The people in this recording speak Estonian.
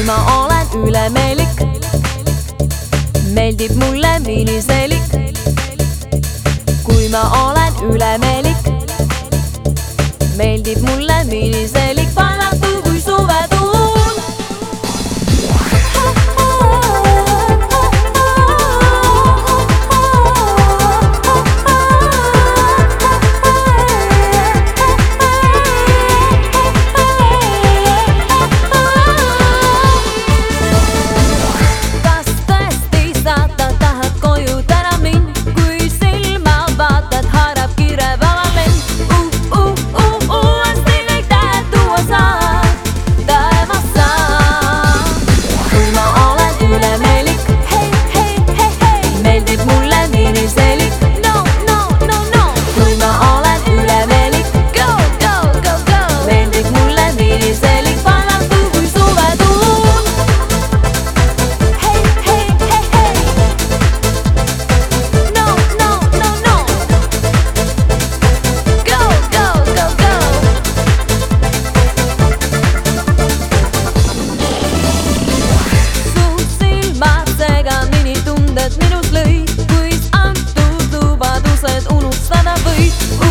kui ma olen ülemeelik. meeldib mulle miniseelik. kui ma olen ülemeelik. meeldib mulle miniseelik. away.